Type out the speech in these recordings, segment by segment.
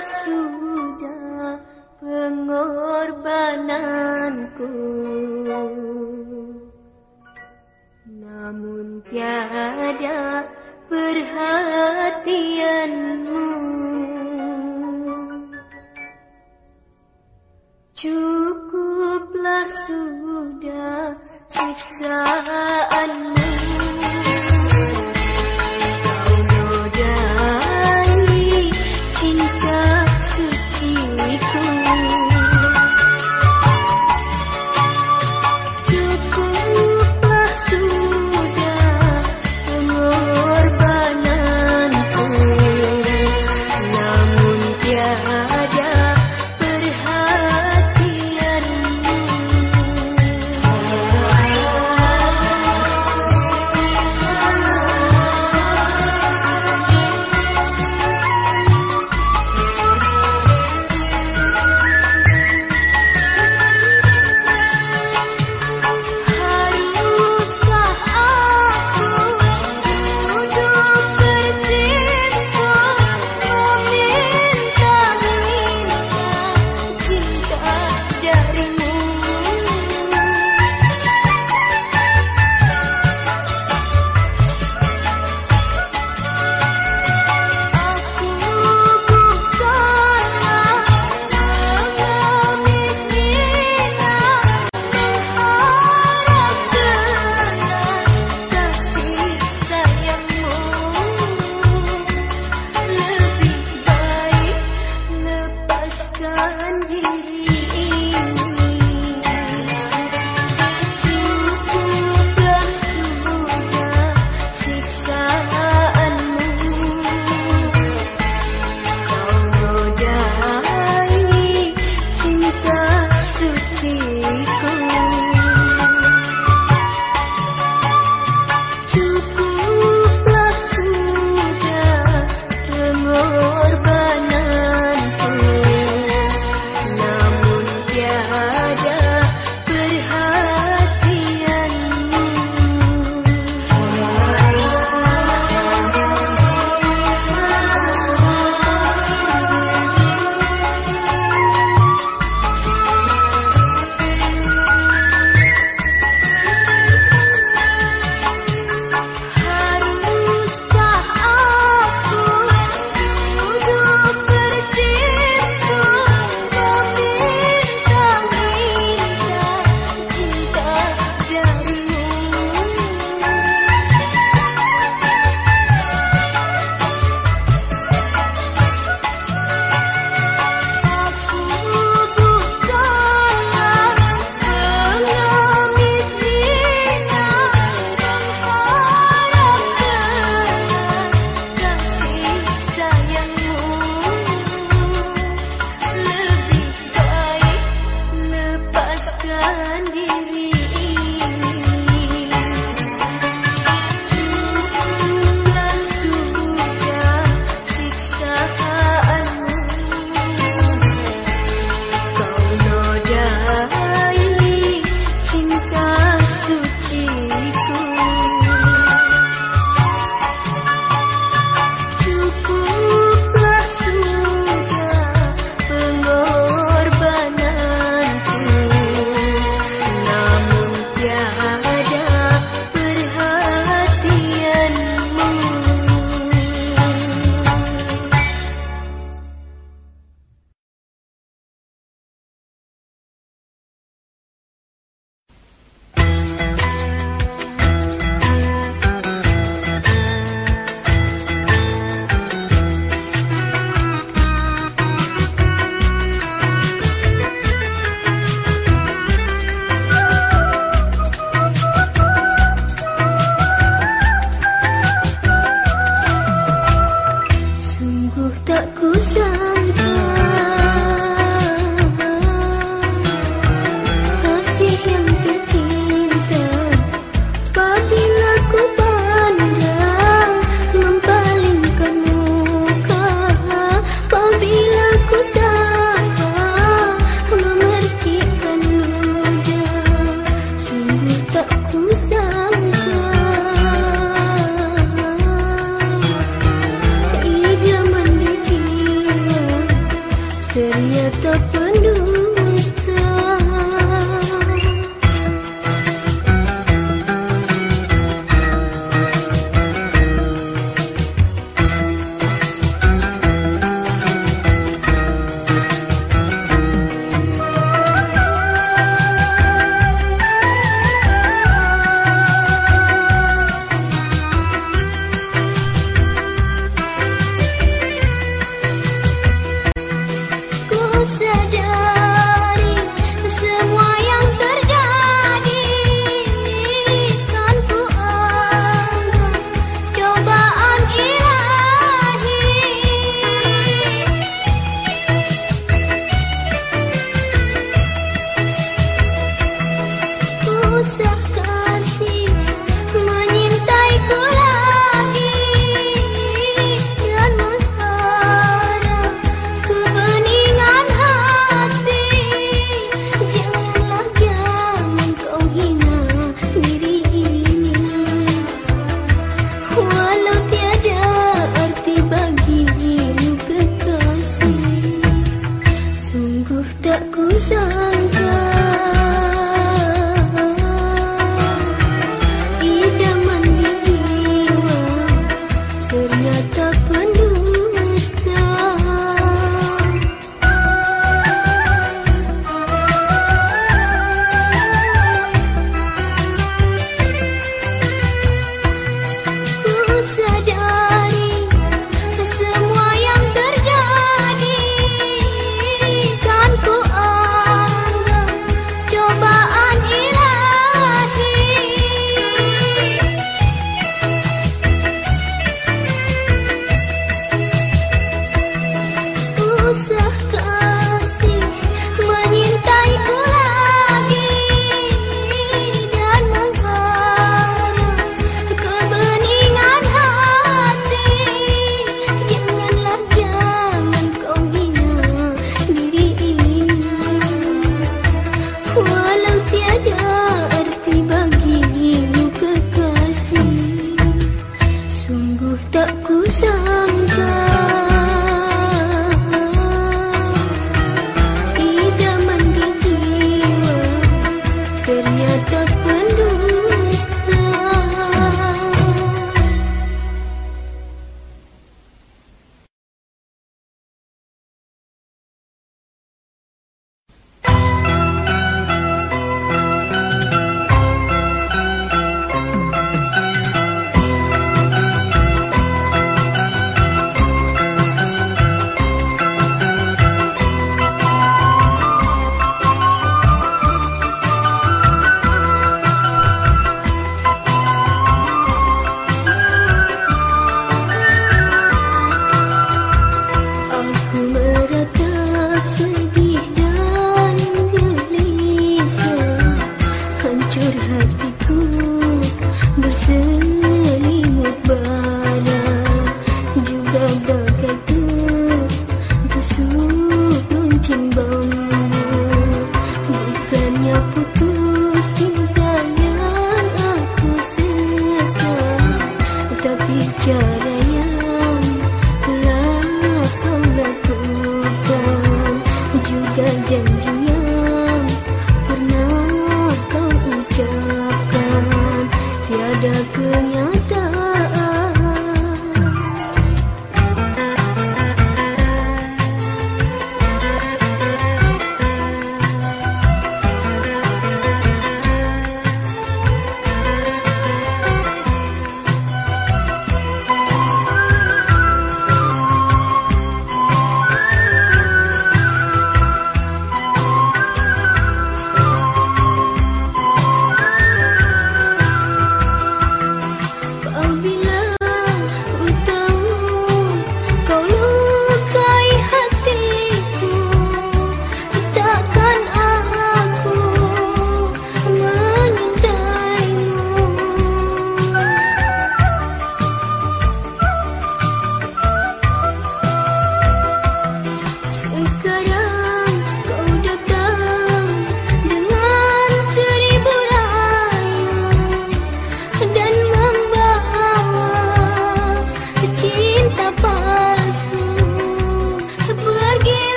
sudah pengorbananku. Namun tiada perhatianmu. Cukuplah sudah siksaanmu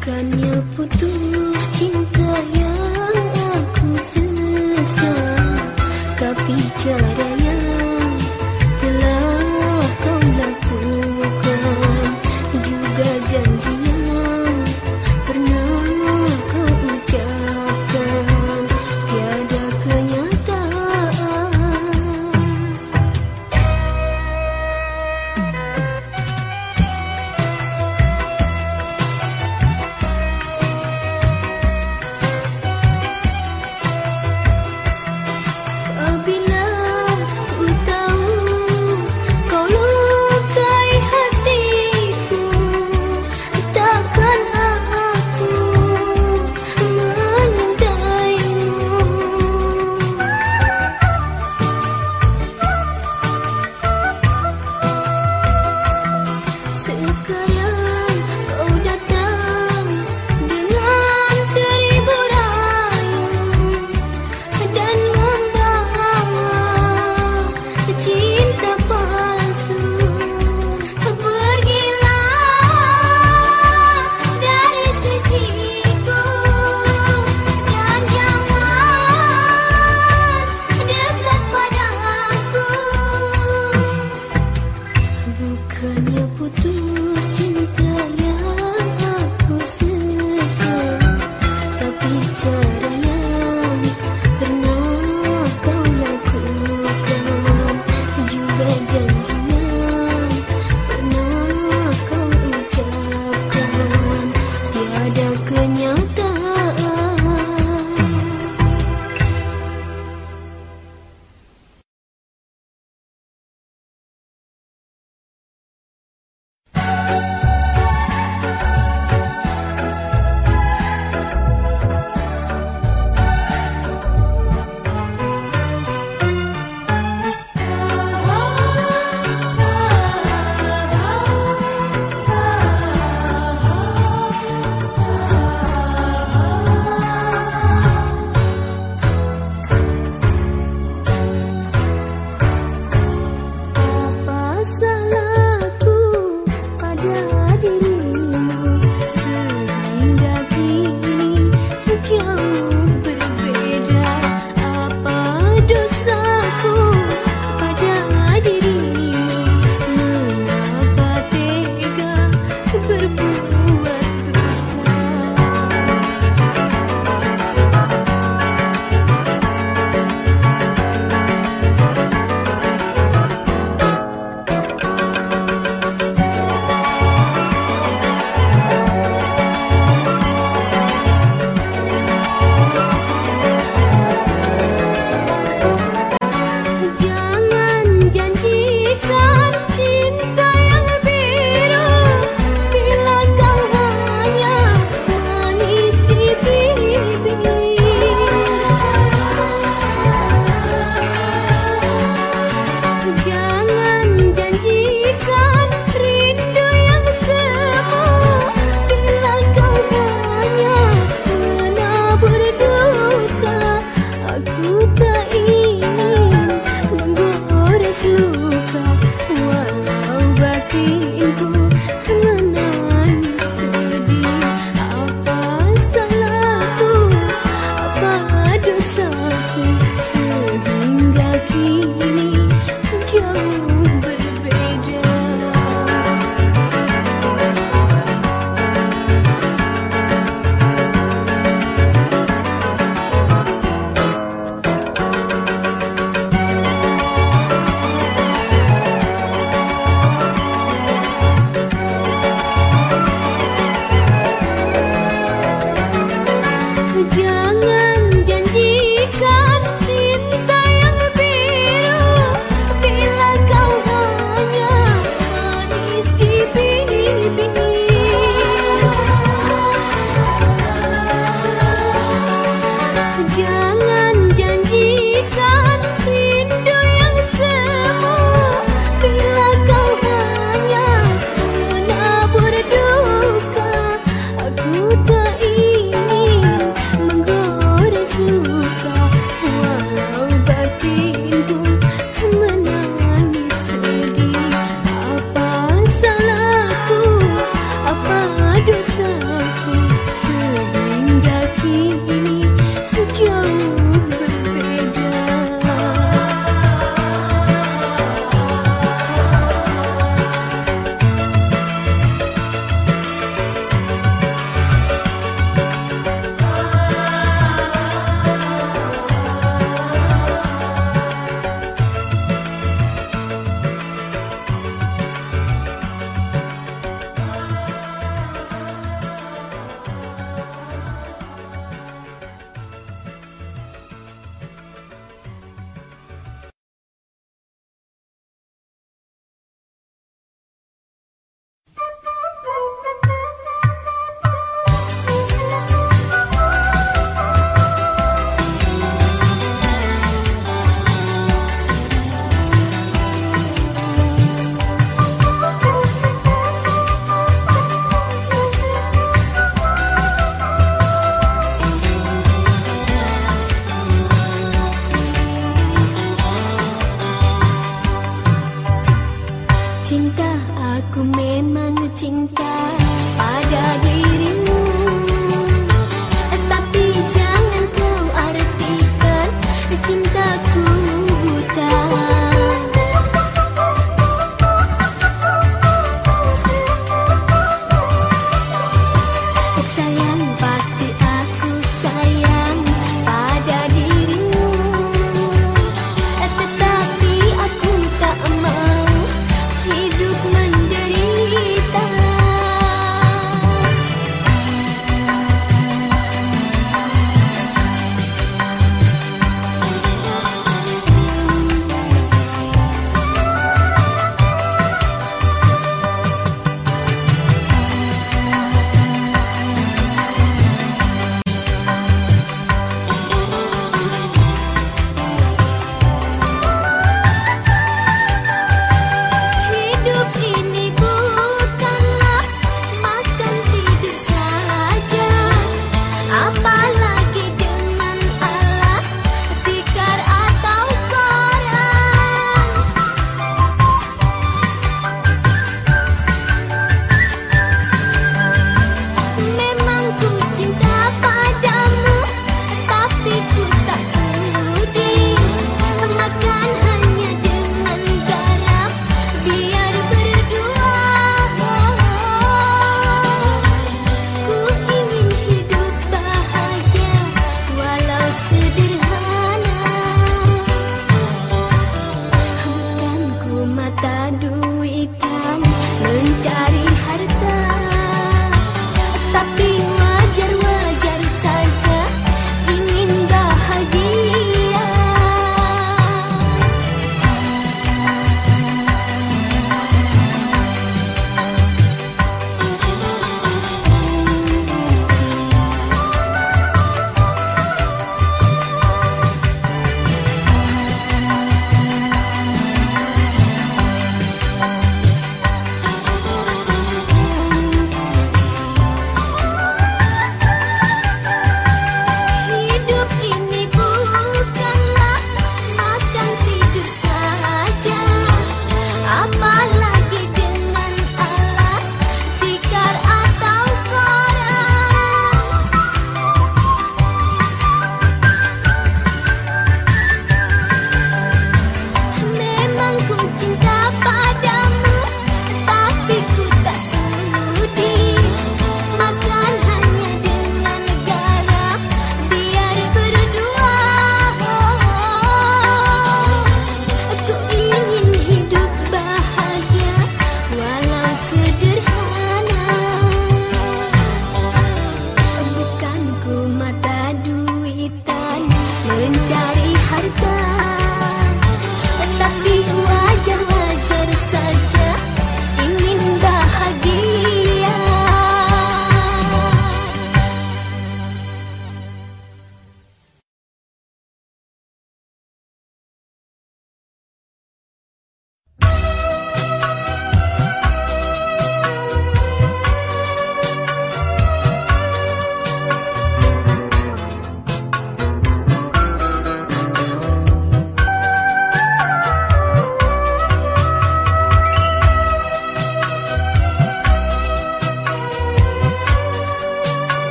Bukannya putus.